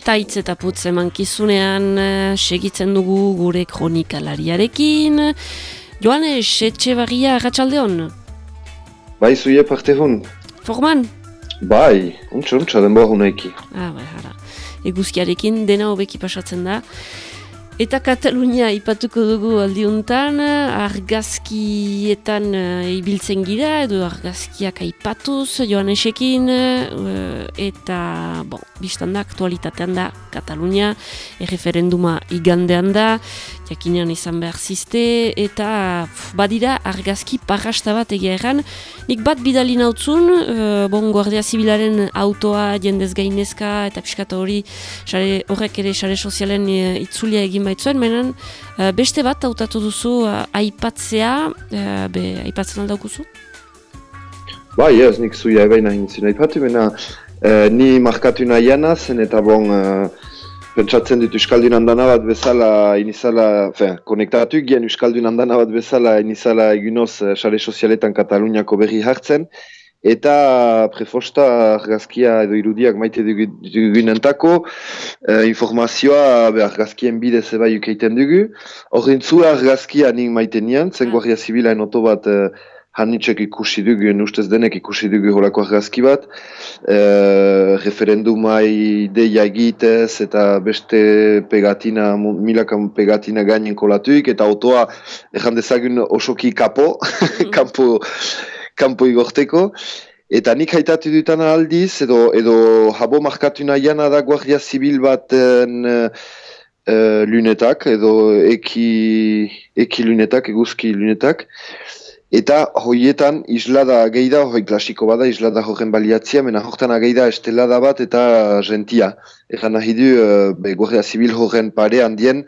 eta hitz eta putz emankizunean eh, segitzen dugu gure kronikalariarekin. Joane, setxe barria ratxaldeon? Bai, zuie parte hon. Forman? Bai, untsa, untsa, denboa hunaiki. Ah, bai, hara. Eguzkiarekin dena hobeki pasatzen da. Eta Katalunia ipatuko dugu aldiuntan, argazkietan uh, ibiltzen gira, edo argazkiak aipatuz joanesekin, uh, eta, bon, biztan da, aktualitatean da, Katalunia, erreferenduma igandean da, jakinean izan behar ziste, eta badira argazki parrasta bat egia erran. Nik bat bidali nautzun, uh, bon, Guardia Zibilaren autoa jendez gainezka, eta piskata hori horrek ere sare sozialen itzulia egin baitzuen, menen uh, beste bat hautatu duzu uh, aipatzea, uh, be, aipatzen aldaukuzu? Bai, ez, nik zuia ebaina hintzin aipatu, mena, uh, ni markatu nahiana zen eta bon, pentsatzen dut Euskaldun handana bat bezala inizala, fe, konektatu gian Euskaldun handana bat bezala inizala egunoz uh, sare sozialetan Kataluniako berri hartzen, eta prefosta argazkia edo irudiak maite dugunentako uh, informazioa be, argazkien bidez eba ukeiten dugu. Horren zu argazkia nik maite nian, zen Guardia Zibilaen oto bat uh, Hanitxek ikusi dugu, ustez denek ikusi dugu horako argazki bat. E, referendumai deia egitez eta beste pegatina, milaka pegatina gainen kolatuik, eta autoa ezan dezagun osoki kapo, mm. kampo, kampo igorteko. Eta nik haitatu dutan aldiz, edo, edo habo markatu nahian da guardia zibil baten uh, lunetak, edo eki, eki lunetak, eguzki lunetak. Eta hoietan islada geida, hoi klasiko bada, islada horren baliatzia, mena horretan ageida estelada bat eta gentia. Egan nahi du, uh, Guardia Zibil horren pare handien,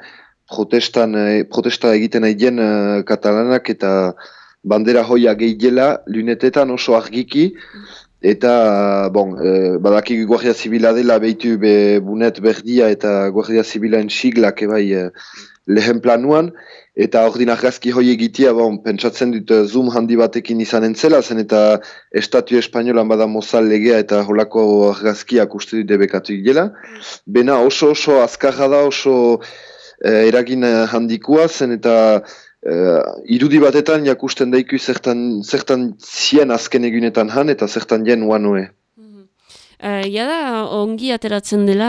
protestan, eh, protesta egiten nahi dien uh, katalanak eta bandera hoia gehiela, lunetetan oso argiki, eta, bon, uh, badakik Guardia Zibila dela behitu be bunet berdia eta Guardia Zibilaen siglak ebai uh, lehen planuan, Eta hor din argazki hoi egitea, bon, pentsatzen dut eh, zoom handi batekin izan entzela, zen eta Estatu Espainolan bada mozal legea eta holako argazkiak uste dut debekatu gila. Bena oso oso azkarra da, oso eh, eragin handikua, zen eta eh, irudi batetan jakusten daiku zertan, zertan zien azken egunetan han eta zertan jen uanoe. Uh, ja da, ongi ateratzen dela,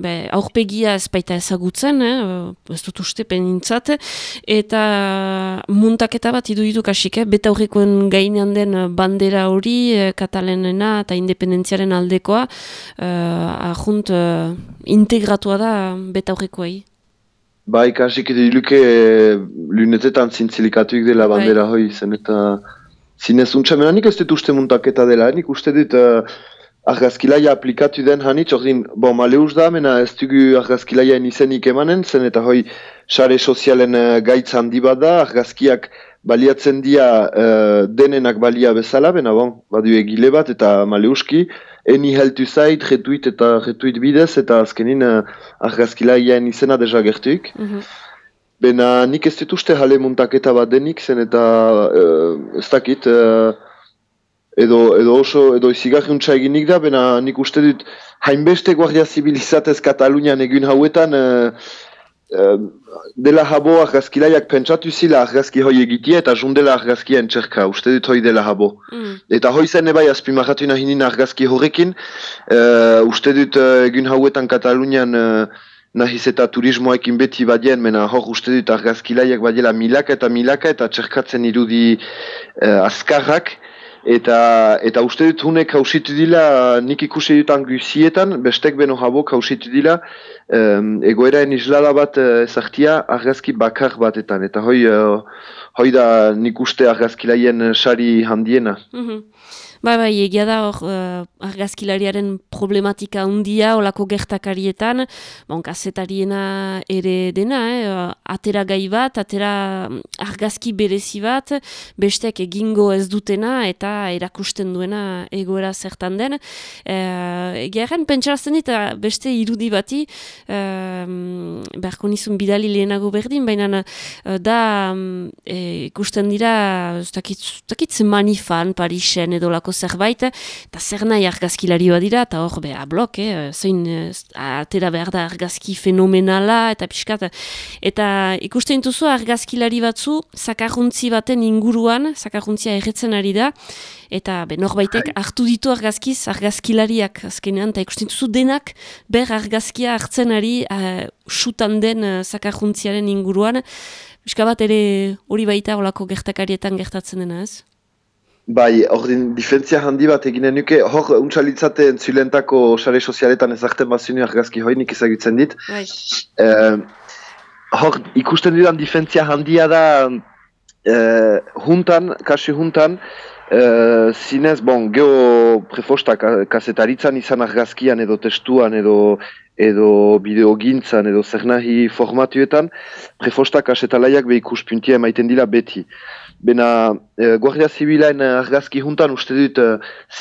be, aurpegia ez baita ezagutzen, eh, ez dut uste penintzat, eta muntaketa bat idu idu kasik, eh, beta horrekoen gainean den bandera hori, eh, katalenena eta independentziaren aldekoa, uh, ahunt uh, integratua da beta horrekoei. Ba, ikasik edo iluke lunetetan zintzilikatuik dela bai. bandera bai. hoi, zen eta zinez untsa, nik ez dut uste muntaketa dela, nik uste dut... Argazkilaia aplikatu den hanitz, ordin, bon, maleuz da, mena ez dugu argazkilaia izenik emanen, zen eta hoi sare sozialen uh, gaitz handi bat da, argazkiak baliatzen dira uh, denenak balia bezala, bena bon, badu egile bat eta maleuski, eni heltu zait, retuit eta retuit bidez, eta azkenin uh, argazkilaia izena deja gertuik. Mm Bena nik ez dituzte jale muntaketa bat denik, zen eta uh, ez dakit, edo, edo oso edo izigarri untsa eginik da, bena nik uste dut hainbeste guardia zibilizatez Katalunian egin hauetan uh, uh, dela habo argazkilaiak pentsatu zila argazki hoi egitea eta jundela argazkien txerka, uste dut hoi dela habo. Mm. Eta hoi zen ebai azpimarratu nahinin argazki horrekin, uh, uste dut uh, egin hauetan Katalunian uh, nahiz eta turismoekin beti badien, mena hor uste dut argazkilaiak badiela milaka eta milaka eta txerkatzen irudi uh, azkarrak, eta eta uste dut hunek hausitu dila nik ikusi dutan guzietan, bestek beno habok hausitu dila um, egoeraen islada bat uh, ezartia argazki bakar batetan eta hoi, uh, hoi da nik uste argazkilaien sari handiena. Mm Bai, bai, egia da hor uh, argazkilariaren problematika handia olako gertakarietan, bon, kasetariena ere dena, eh, atera gai bat, atera mm, argazki berezi bat, bestek egingo ez dutena eta erakusten duena egoera zertan den. E, Geren, pentsarazten dit, beste irudi bati, e, beharko nizun bidali lehenago berdin, baina da e, ikusten dira, ez dakit manifan, Parisen edo lako zerbait, eta zer nahi argazkilari dira, eta hor, beha, blok, eh, zein, atera behar da argazki fenomenala, eta pixkat, eta ikusten duzu argazkilari batzu, zakarruntzi baten inguruan, zakarruntzia erretzen ari da, eta be, norbaitek bai. hartu ditu argazkiz, argazkilariak azkenean, eta ikusten duzu denak, ber argazkia hartzen ari, uh, sutan den uh, zakarruntziaren inguruan, Piska bat ere hori baita olako gertakarietan gertatzen dena ez? Bai, hor din, difentzia handi bat eginen nuke, hor untsalitzate entzulentako sare sozialetan ezartzen bazinu argazki hoi nik ezagutzen dit. Bai. Uh, hor ikusten dudan difentzia handia da uh, juntan, kasi juntan, uh, zinez, bon, geho prefosta kasetaritzan izan argazkian edo testuan edo edo bideogintzan edo zer nahi formatuetan, prefosta kasetalaiak be ikuspuntia emaiten dira beti. Bena, e, Guardia Zibilaen argazki juntan uste dut e,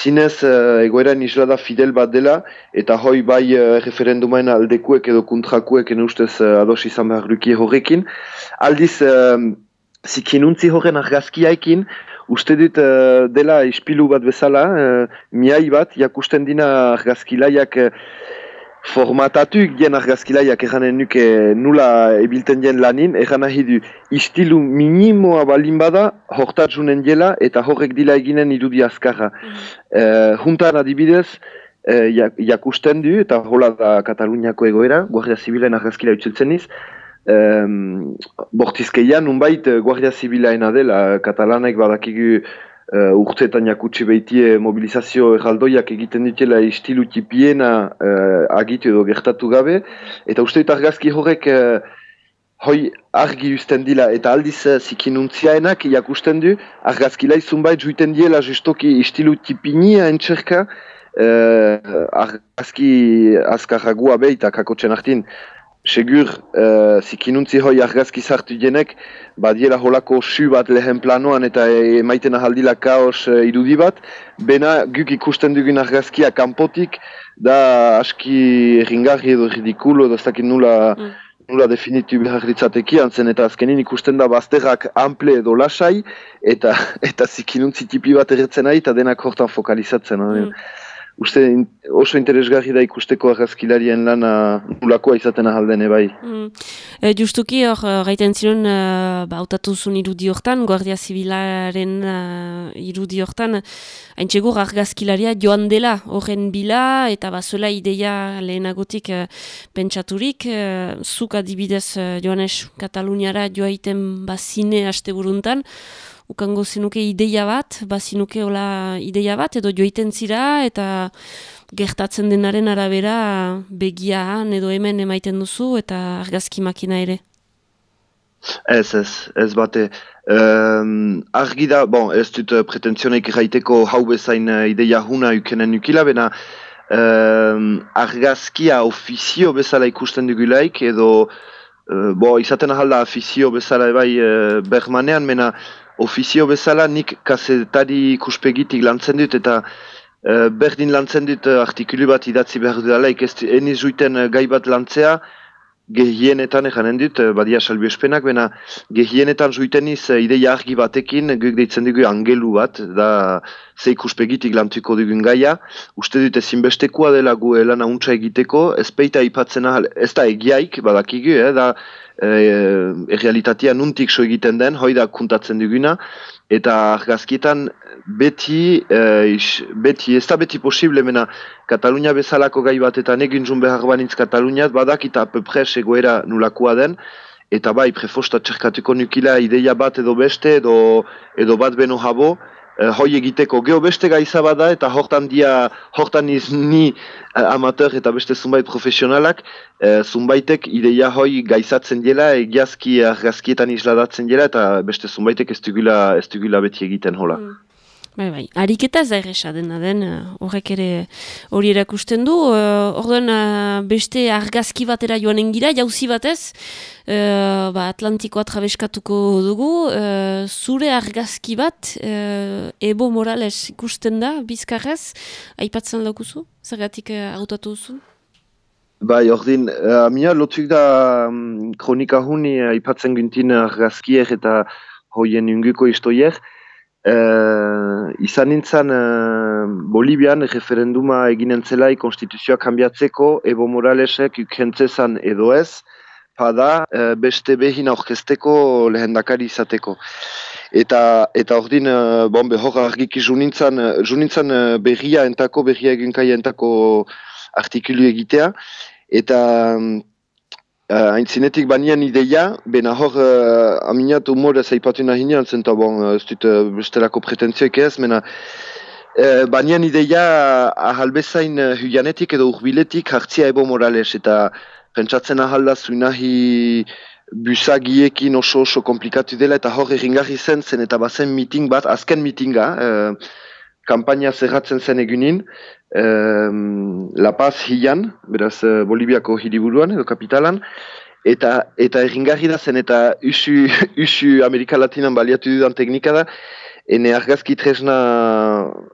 zinez e, egoeran islada fidel bat dela eta hoi bai e, referendumaen aldekuek edo kontrakuek ene ustez e, ados izan behar horrekin. Aldiz, e, zikinuntzi horren argazkiaikin, uste dut e, dela ispilu bat bezala, e, miai bat, jakusten dina argazkilaiak e, formatatu gen argazkilaiak eranen nuke nula ebilten jen lanin, eran nahi du istilu minimoa balin bada hortatzunen jela eta horrek dila eginen irudi azkarra. Mm juntan adibidez, uh, jakusten du eta hola da Kataluniako egoera, Guardia Zibilen argazkila utzeltzen iz, um, bortizkeian unbait Guardia Zibilaena dela, katalanek badakigu uh, urteetan jakutsi behitie mobilizazio erraldoiak egiten ditela istilu tipiena uh, agitu edo gertatu gabe. Eta uste dut argazki horrek uh, hoi argi usten dila eta aldiz uh, zikinuntziaenak jakusten du. Argazki laizun bai juiten diela justoki istilu tipinia entxerka uh, argazki azkarragua behi eta kakotxen hartin segur uh, zikinuntzi hoi argazki zartu jenek badiela holako su bat lehen planoan eta emaiten ahaldila kaos uh, irudi bat. Bena guk ikusten dugun argazkia kanpotik da aski ringarri edo ridikulo edo ez dakit nula mm. nula definitu behar ditzateki antzen eta azkenin ikusten da bazterrak ample edo lasai eta eta zikinuntzi tipi bat erretzen nahi eta denak hortan fokalizatzen mm uste oso interesgarri da ikusteko argazkilarien lana nulakoa izaten ahaldene bai. Mm. E, justuki hor, eh, gaiten ziren, uh, ba, zun irudi hortan, Guardia Zibilaren uh, irudi hortan, haintxegur argazkilaria joan dela horren bila, eta bazuela ideia lehenagotik uh, pentsaturik, uh, zuk adibidez uh, joanes Kataluniara joaiten bazine haste buruntan, ukango zenuke ideia bat, bazinuke hola ideia bat, edo joiten zira, eta gertatzen denaren arabera begiaan edo hemen emaiten duzu, eta argazki makina ere. Ez, ez, ez bate. Um, argi da, bon, ez dut uh, pretenzionek gaiteko hau bezain uh, ideia huna ukenen ukila, bena um, argazkia ofizio bezala ikusten dugulaik, edo uh, bo, izaten ahalda ofizio bezala bai uh, bermanean, mena ofizio bezala nik kasetari ikuspegitik lantzen dut eta uh, berdin lantzen dut uh, artikulu bat idatzi behar dut ez eniz zuiten uh, gai bat lantzea, gehienetan eganen dut, badia salbi espenak, bena gehienetan zuiten iz uh, ideia argi batekin, guk deitzen dugu angelu bat, da ze ikuspegitik lantuko dugun gaia, uste dut ezinbestekoa dela gu hauntza egiteko, ez peita ipatzen ahal, ez da egiaik, badakigu, eh, da e, realitatea nuntik so egiten den, hoi da kuntatzen duguna, eta argazkietan beti, e, beti, ez da beti posible, mena Katalunia bezalako gai bat eta negin zun behar banitz Kataluniat, badak eta pepres egoera nulakoa den, eta bai, prefosta txerkatuko nukila ideia bat edo beste, edo, edo bat beno jabo, hoi egiteko geho beste gaiza bada eta hortan dia, hortan iz ni uh, amateur eta beste zunbait profesionalak, uh, zunbaitek ideia hoi gaizatzen dela, egiazki argazkietan isladatzen dela eta beste zunbaitek ez dugula, ez dugula beti egiten hola. Mm. Bai, bai. Ariketa ez da erresa dena den, eh, horrek ere hori erakusten du. Uh, beste argazki batera joan engira, jauzi batez, uh, ba, Atlantikoa trabeskatuko dugu. zure argazki bat, uh, Ebo Morales ikusten da, bizkarrez, aipatzen daukuzu? Zergatik uh, autatu duzu? Bai, ordin, uh, amia lotzuk da um, kronika huni aipatzen gintin argazkiek eta hoien inguko istoiek. Uh, izan nintzen uh, Bolibian referenduma eginen zelai konstituzioa kanbiatzeko Evo Moralesek ukentzezan edo ez, pada uh, beste behin aurkezteko lehendakari izateko. Eta eta ordin, bon, behor argiki junintzen uh, berria entako, berria eginkai entako artikulu egitea, eta Uh, Aintzinetik banian ideia, bena hor uh, aminat humor ez aipatu nahi nian, zenta bon, ez dut uh, bestelako pretentzioek ez, mena uh, banian ideia ahalbezain uh, huyanetik edo urbiletik hartzia ebo morales, eta pentsatzen ahalda zuinahi busagiekin oso oso komplikatu dela, eta hor erringarri zen zen eta bazen miting bat, azken mitinga, uh, kampaina zerratzen zen egunin, um, La Paz hilan, beraz uh, Bolibiako hiriburuan edo kapitalan, eta eta erringarri da zen eta usu, usu Amerika Latinan baliatu dudan teknika da, ene argazki tresna,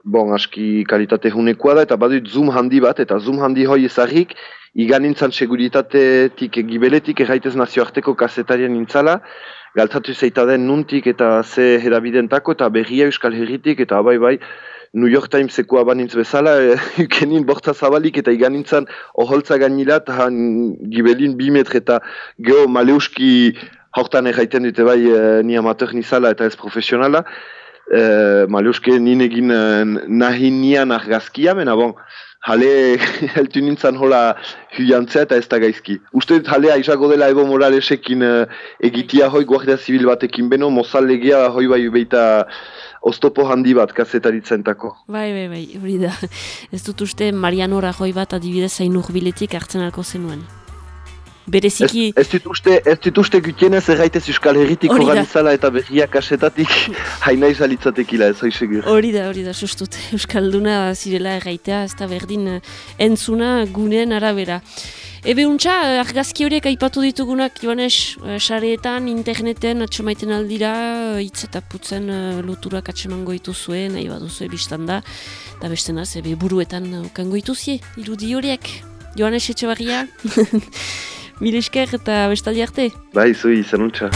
bon, aski kalitate hunekoa da, eta badut zoom handi bat, eta zoom handi hoi ezagik, igan nintzen seguritatetik gibeletik erraitez nazioarteko kasetarien nintzala, galtzatu zeita den nuntik eta ze hedabidentako eta berria euskal herritik eta bai bai, New York Timeseko abanintz bezala, e, kenin borta zabalik eta igan nintzen oholtza gainila eta gibelin bi metre eta geho maleuski hortan erraiten dute bai e, ni amateur nizala eta ez profesionala. E, maleuski nien egin e, nahi nian argazkia, mena bon, jale heltu nintzen hola huiantzea eta ez da gaizki. Uste dut jalea izako dela Evo Moralesekin e, egitia hoi guardia zibil batekin beno, mozal legea hoi bai beita oztopo handi bat kazetaritzentako. Bai, bai, bai, hori da. Ez dut uste Mariano Rajoy bat adibidez zain urbiletik hartzen alko zenuen. Bereziki... Ez, ez dut uste, ez dut uste gutienez erraitez Euskal Herritik organizala eta berriak kasetatik haina izalitzatekila, ez hoi segur. Hori da, hori da, sustut. Euskalduna zirela erraitea, ez da berdin eh, entzuna gunean arabera. Ebe untxa, argazki horiek aipatu ditugunak, Joanes, eh, sareetan, interneten, atxemaiten aldira, hitz eta putzen loturak atxemango ituzue, nahi baduzu ebistan da, eta beste naz, ebe buruetan okango ituzie, irudi horiek. Joanes, etxe barria, mil esker eta bestaldi arte. Bai, zui, izan untxa.